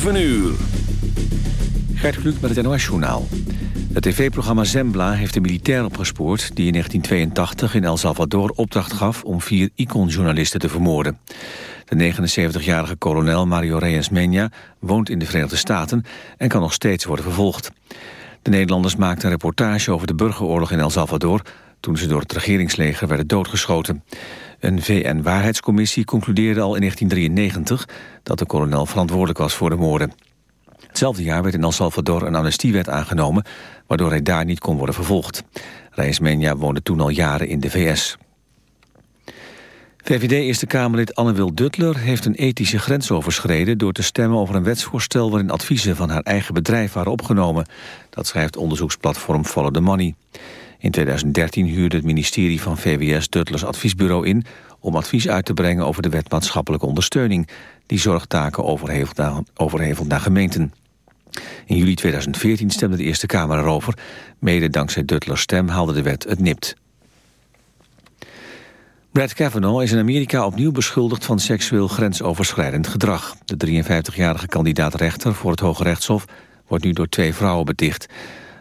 7 uur. Gert Kluk met het NOS-journaal. Het tv-programma Zembla heeft een militair opgespoord... die in 1982 in El Salvador opdracht gaf... om vier icon-journalisten te vermoorden. De 79-jarige kolonel Mario Reyes Meña woont in de Verenigde Staten... en kan nog steeds worden vervolgd. De Nederlanders maakten een reportage over de burgeroorlog in El Salvador... toen ze door het regeringsleger werden doodgeschoten. Een VN-waarheidscommissie concludeerde al in 1993... dat de kolonel verantwoordelijk was voor de moorden. Hetzelfde jaar werd in El Salvador een amnestiewet aangenomen... waardoor hij daar niet kon worden vervolgd. Reis Menja woonde toen al jaren in de VS. VVD-Eerste Kamerlid Anne-Wil Duttler heeft een ethische grens overschreden... door te stemmen over een wetsvoorstel waarin adviezen van haar eigen bedrijf waren opgenomen. Dat schrijft onderzoeksplatform Follow the Money. In 2013 huurde het ministerie van VWS Duttlers adviesbureau in... om advies uit te brengen over de wet maatschappelijke ondersteuning... die zorgtaken overhevelt naar gemeenten. In juli 2014 stemde de Eerste Kamer erover. Mede dankzij Duttlers stem haalde de wet het nipt. Brad Kavanaugh is in Amerika opnieuw beschuldigd van seksueel grensoverschrijdend gedrag. De 53-jarige kandidaat-rechter voor het Hoge Rechtshof wordt nu door twee vrouwen beticht.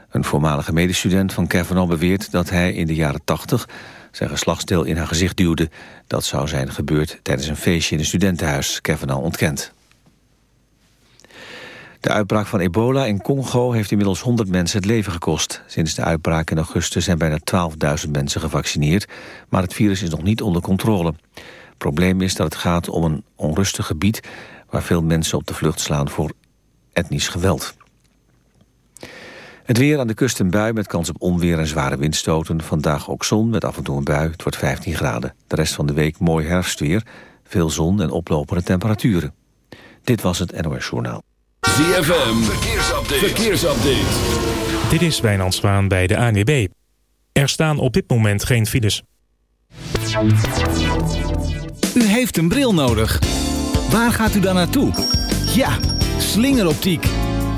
Een voormalige medestudent van Kavanaugh beweert dat hij in de jaren 80 zijn geslachtsdeel in haar gezicht duwde. Dat zou zijn gebeurd tijdens een feestje in een studentenhuis. Kavanaugh ontkent. De uitbraak van ebola in Congo heeft inmiddels 100 mensen het leven gekost. Sinds de uitbraak in augustus zijn bijna 12.000 mensen gevaccineerd... maar het virus is nog niet onder controle. Het probleem is dat het gaat om een onrustig gebied... waar veel mensen op de vlucht slaan voor etnisch geweld. Het weer aan de kust een bui met kans op onweer en zware windstoten. Vandaag ook zon met af en toe een bui. Het wordt 15 graden. De rest van de week mooi herfstweer. Veel zon en oplopende temperaturen. Dit was het NOS Journaal. ZFM, verkeersupdate. verkeersupdate. Dit is Wijnand Zwaan bij de ANWB. Er staan op dit moment geen files. U heeft een bril nodig. Waar gaat u dan naartoe? Ja, slingeroptiek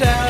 tell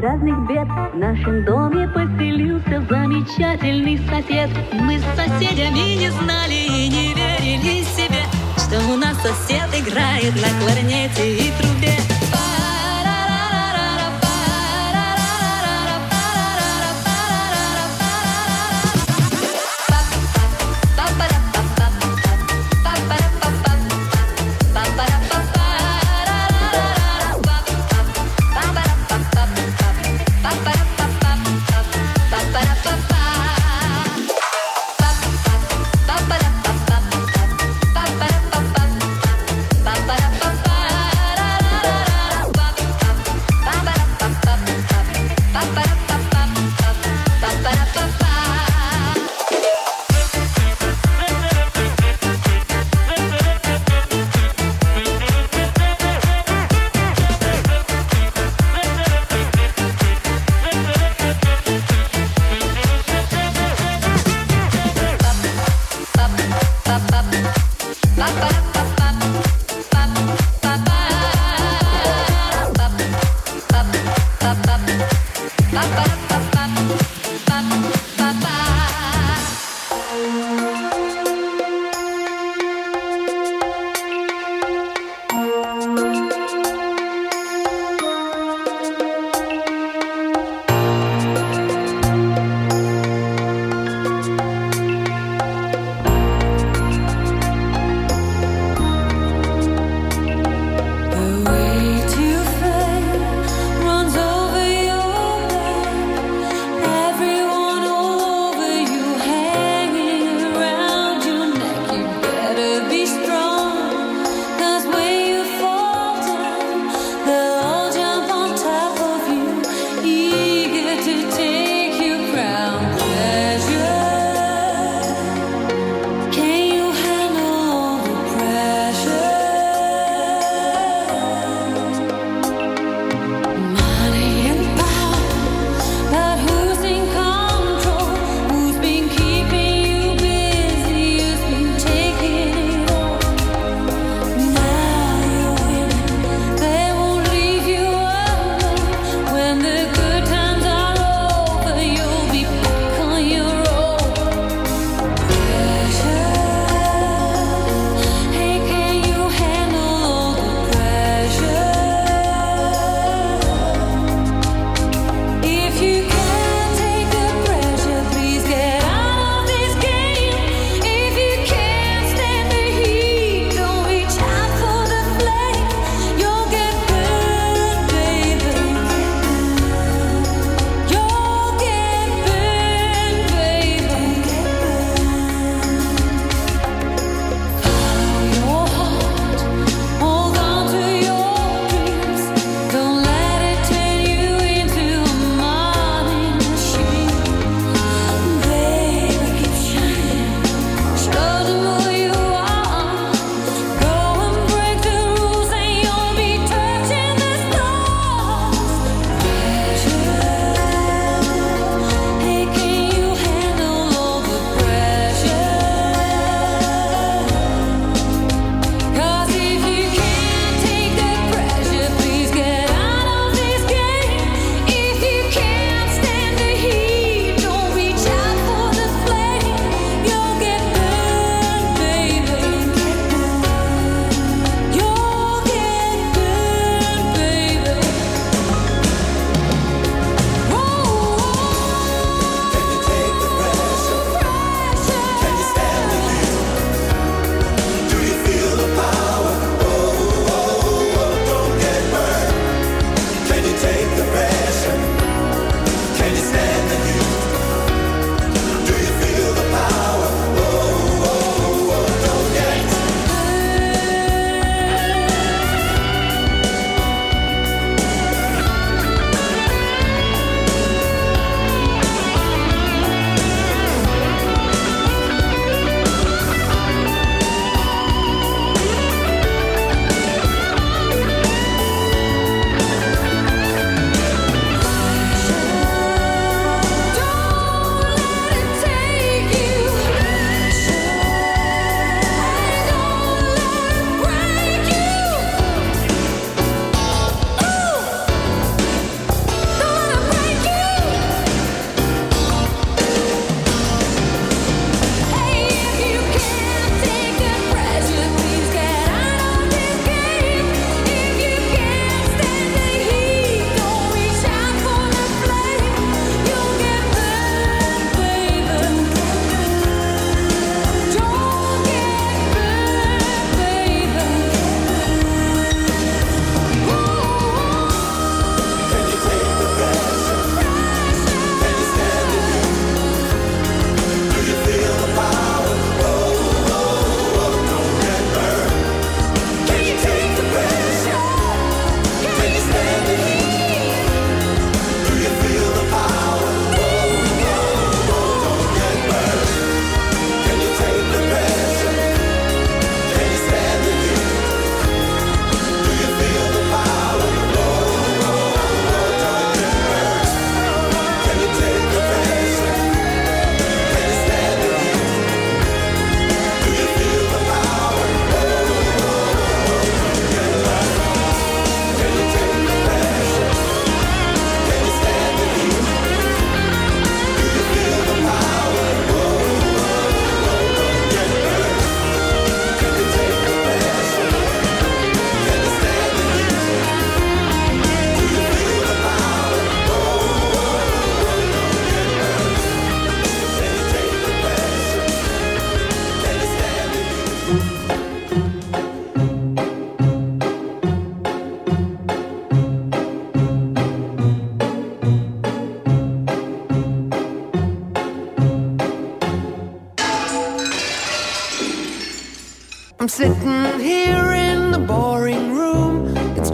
разных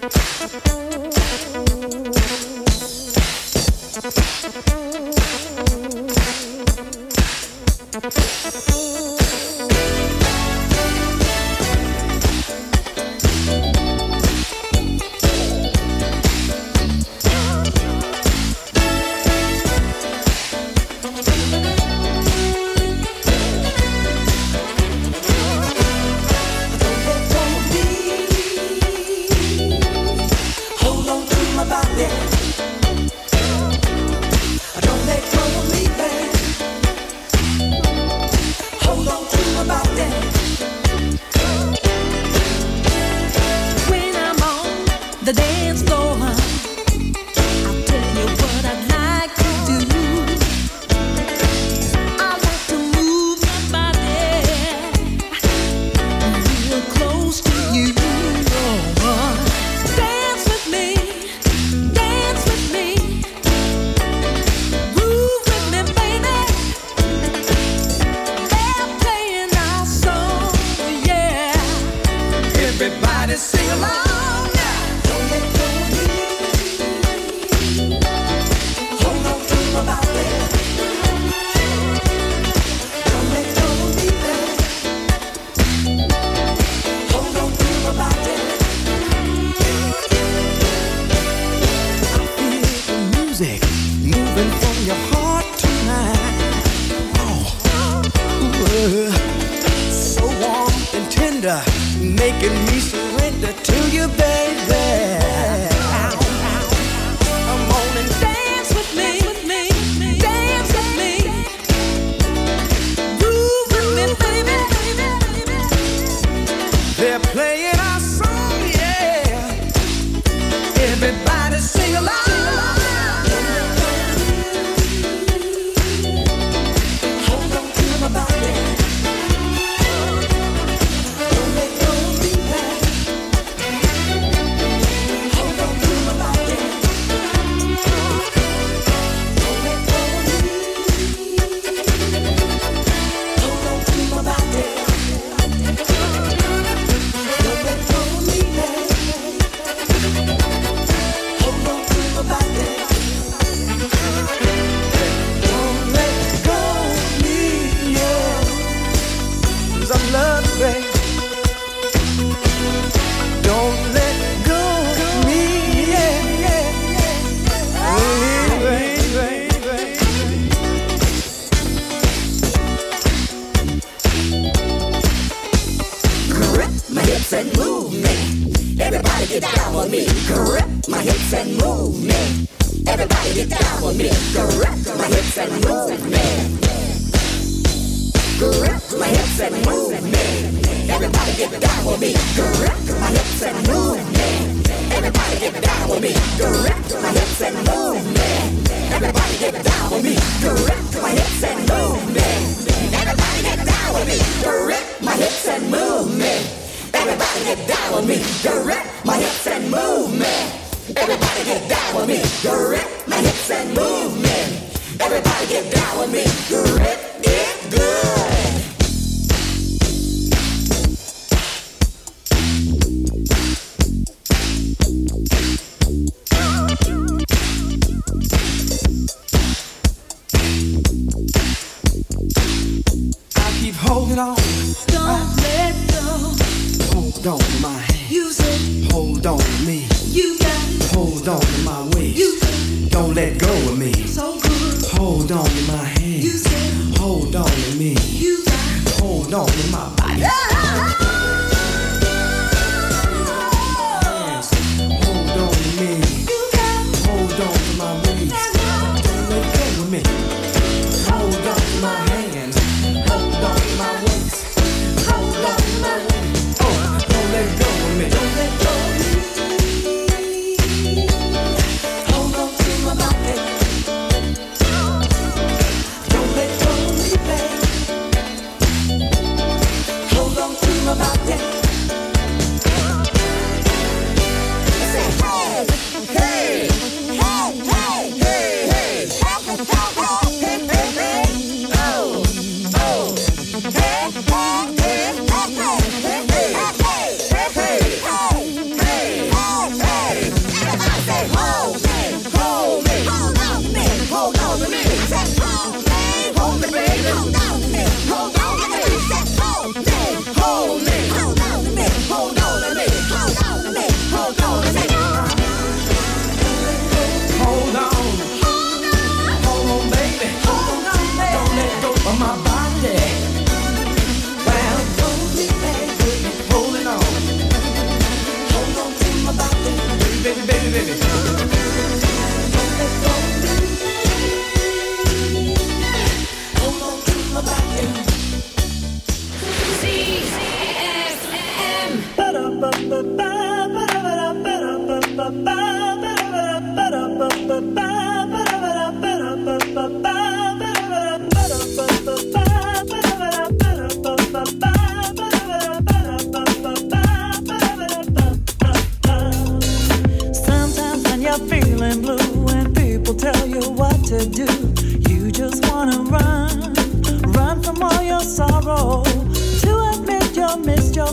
Thank you.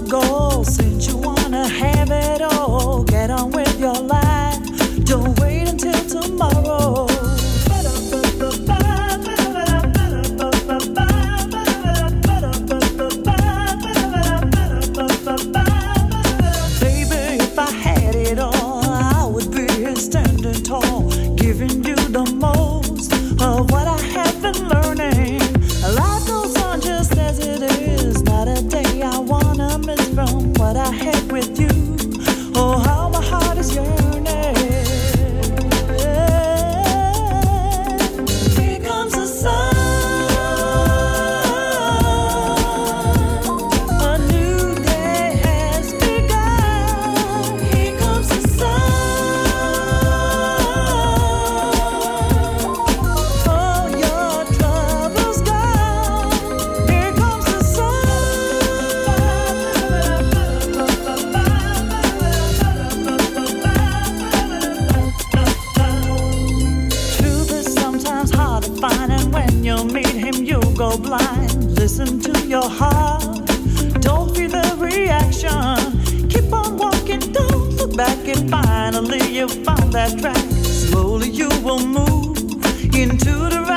goals. finally you find that track, slowly you will move into the right.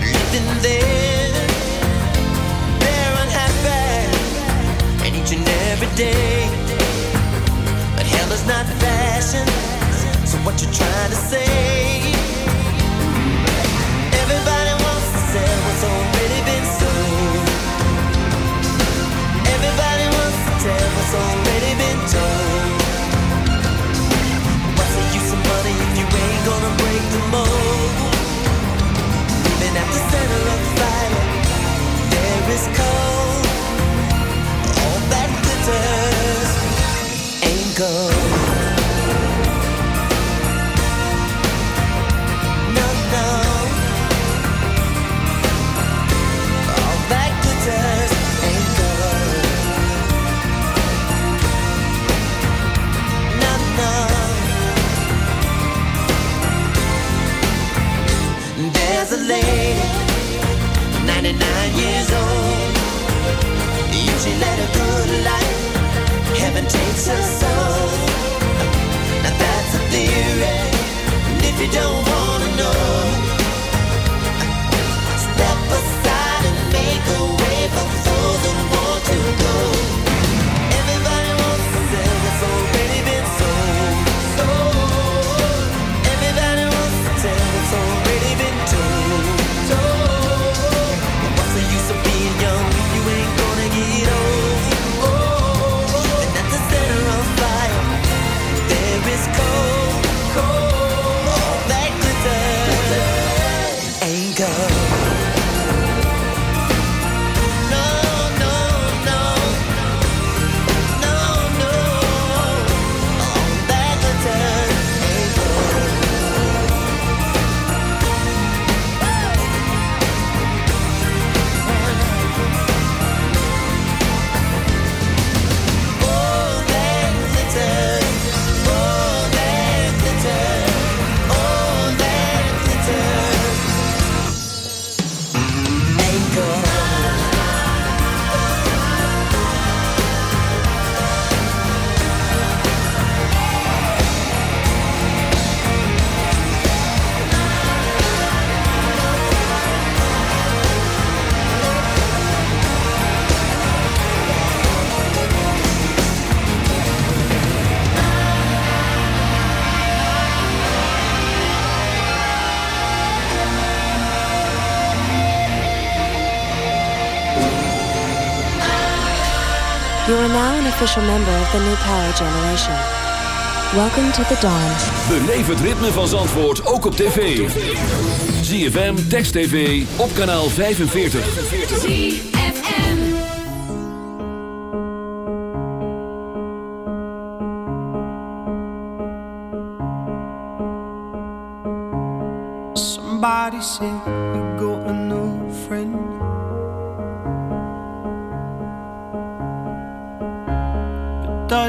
living there. And each and every day. But hell is not fashion, so what you trying to say? go lady, 99 years old. You she led a good life, heaven takes her soul. Now that's a theory, and if you don't want official member of the new power generation. Welcome to the dawn. Beleef het ritme van Zandvoort ook op tv. ZFM, Text TV, op kanaal 45. ZFM. Somebody say.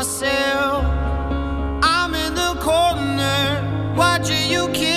Myself. I'm in the corner watching you kiss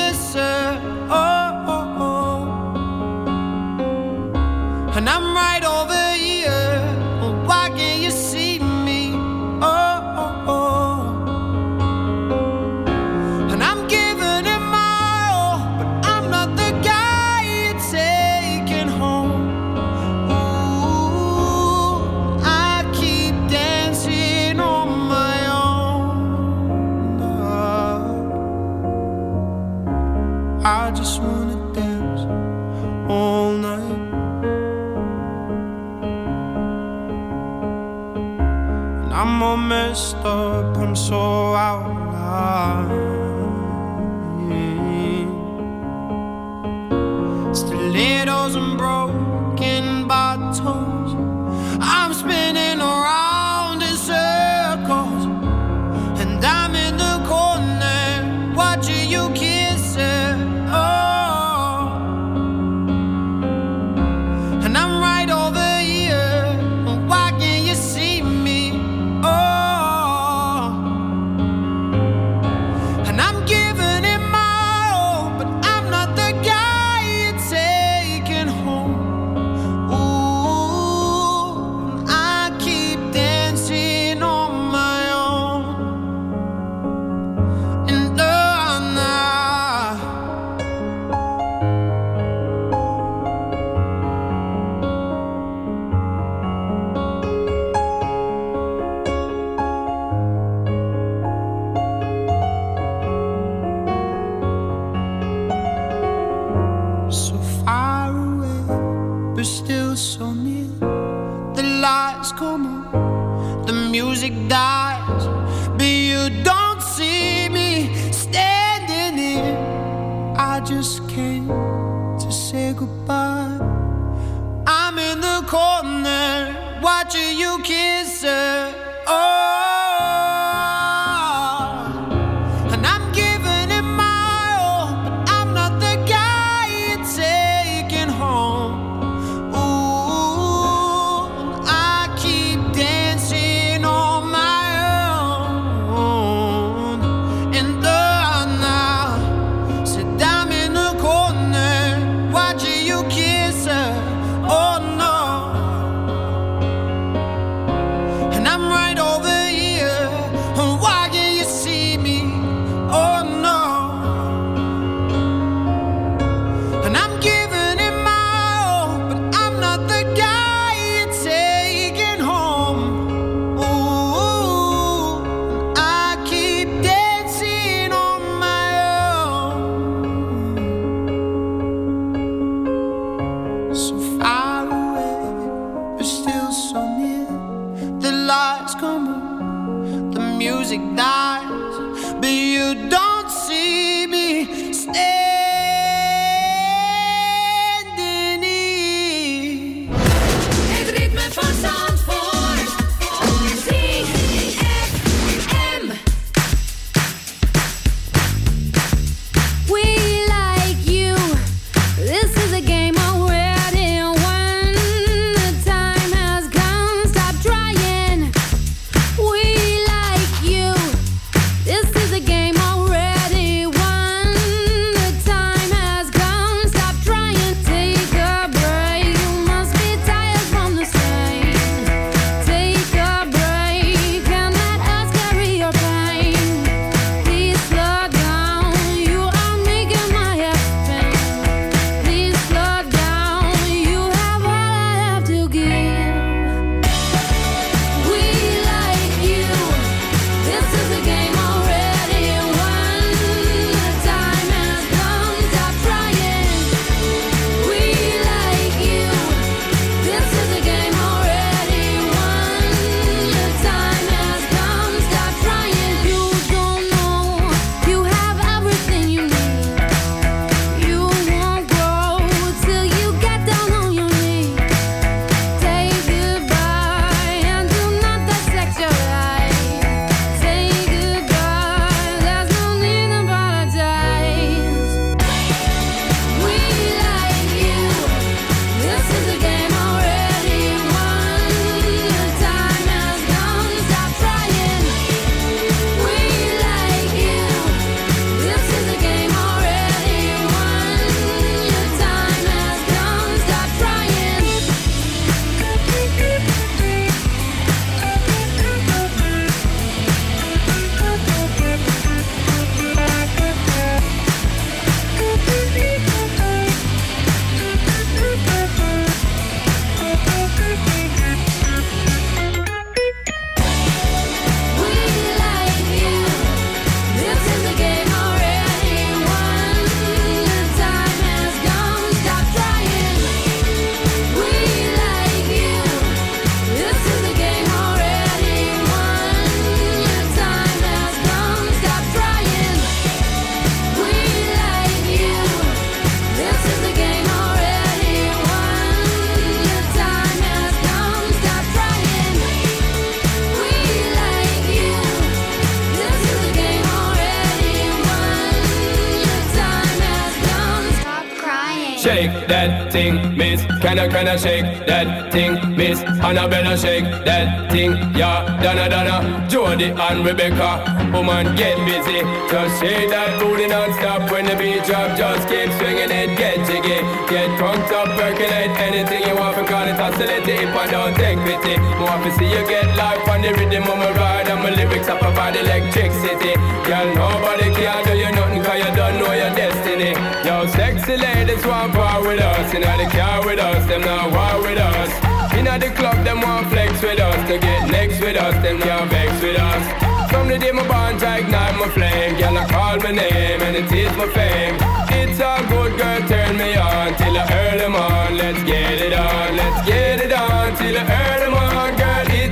miss. Can I, can I shake that thing, miss? Annabella shake that thing, yeah. Donna, Donna, Jody and Rebecca. Woman, get busy. Just shake that booty non-stop when the beat drop. Just keep swinging it, get jiggy. Get drunk up, percolate anything you want. For call it oscillate if I don't take pity. More to see you get life on the rhythm of my ride. And my lyrics up about electricity. Girl, nobody can do you nothing cause you don't know your destiny. Yo, sexy ladies want part with us. Inna the car with us, them not war with us. Inna the club, them want flex with us. To get next with us, them can't vex with us. From the day my bond, I ignite my flame. Girl, I call my name and it is my fame. It's a good girl, turn me on till I early on. Let's get it on, let's get it on till I early on.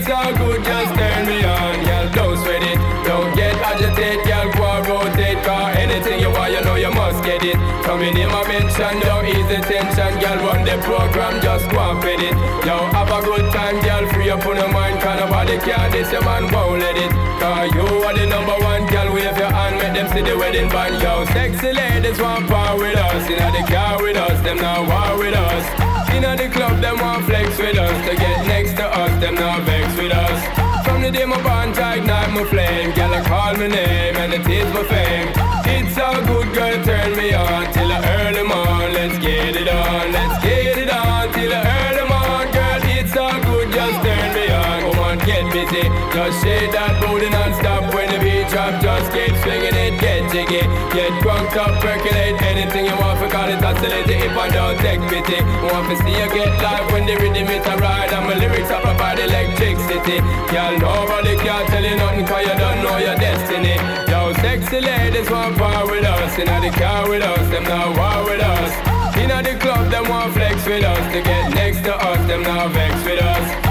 It's all good, just turn me on. Girl, don't sweat it, don't get agitated. Girl, go and rotate, car anything you want, you know you must get it. Coming in my mention, don't ease the tension. Girl, run the program, just go and fit it. Yo, have a good time, girl, free up on your mind. Cause nobody care, this your man won't let it. Cause you are the number one, girl, them see the wedding band. Yo, sexy ladies want part with us. Inna the car with us, them not war with us. Inna the club, them want flex with us. To get next to us, them not vex with us. From the day my bond, I ignite my flame. Girl, I call my name and it is my fame. It's a good girl, turn me on till I early morn. Let's get it on, let's get it on till I early get busy. Just shake that booty non-stop when the beat drop. Just keep swinging it, get jiggy. Get drunk up, percolate anything you want. For call it oscillate if I don't take pity. Want to see you get live when the rhythm is a ride. And my lyrics up about electricity. Girl, nobody can tell you nothing cause you don't know your destiny. Yo, sexy ladies want part with us. Inna the car with us, them not war with us. Inna the club, them want flex with us. To get next to us, them not vex with us.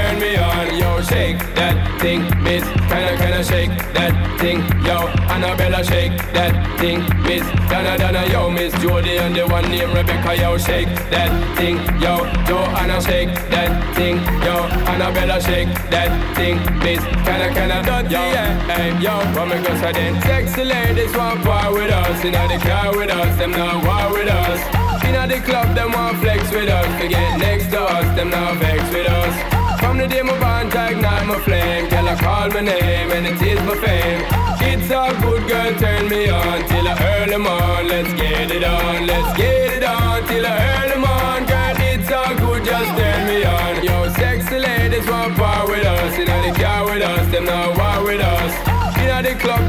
me on. Yo, shake that thing, miss. Kinda, kinda shake that thing. Yo, Annabella, shake that thing, miss. Donna, Donna, yo, miss Jody and the one named Rebecca, yo, shake that thing. Yo, Joanna, shake that thing. Yo, Annabella, shake that thing, miss. Kinda, kinda, dirty, yeah. Hey, yo, me go say then? Sexy ladies want part with us. Inna the car with us, them not war with us. Inna the club, them want flex with us. To get next to us, them not vex with us. From the day my bond, I ignite my flame. Girl, I call my name and it is my fame. It's all good, girl, turn me on till I early morn. Let's get it on, let's get it on till I early morn. Girl, it's all good, just turn me on. Yo, sexy ladies want part with us.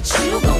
what you gon'